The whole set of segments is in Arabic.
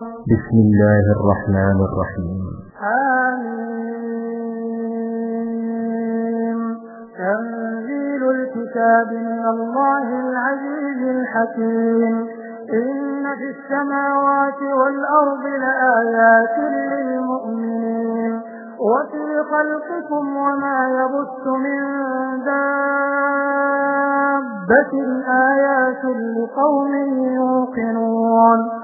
بسم الله الرحمن الرحيم. آمين. تنزيل الكتاب من الله العزيز الحكيم. إن في السماوات والأرض لآيات للمؤمنين. وفي خلقكم وما يبث من دابة. آيات لقوم يوقنون.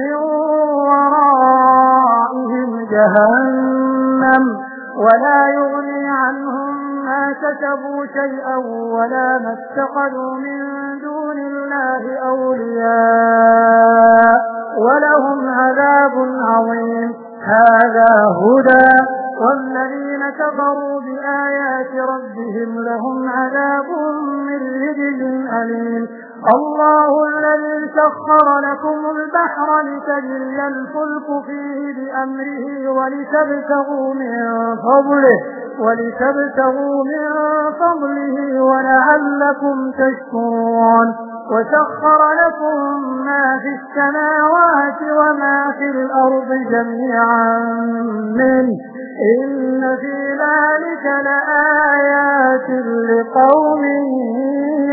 من ورائهم جهنم ولا يغني عنهم ما كسبوا شيئا ولا ما اتخذوا من دون الله أولياء ولهم عذاب عظيم. هذا هدى والذين كفروا بآيات ربهم لهم عذاب من رجل أليم. الله الذي سخر لكم البحر لتجري الفلك فيه بأمره ولتبتغوا من فضله ولتبتغوا من فضله ولعلكم تشكرون. وسخر لكم ما في السماوات وما في الأرض جميعا منه. إن في ذلك لآيات لقوم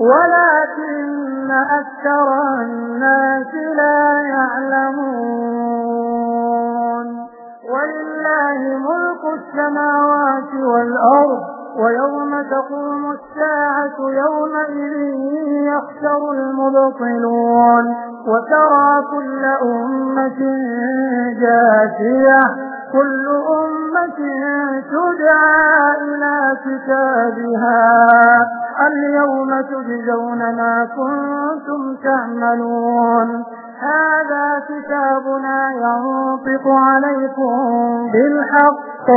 ولكن أكثر الناس لا يعلمون. ولله ملك السماوات والأرض ويوم تقوم الساعة يومئذ يخسر المبطلون. وترى كل أمة جاثية كل أمة تدعى إلى كتابها. اليوم تجزون ما كنتم تعملون. هذا كتابنا ينطق عليكم بالحق.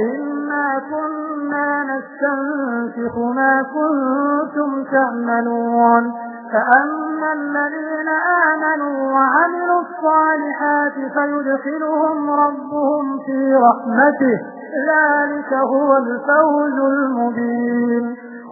إنا كنا نستنفق ما كنتم تعملون. فأما الذين آمنوا وعملوا الصالحات فيدخلهم ربهم في رحمته. ذلك هو الفوز المبين.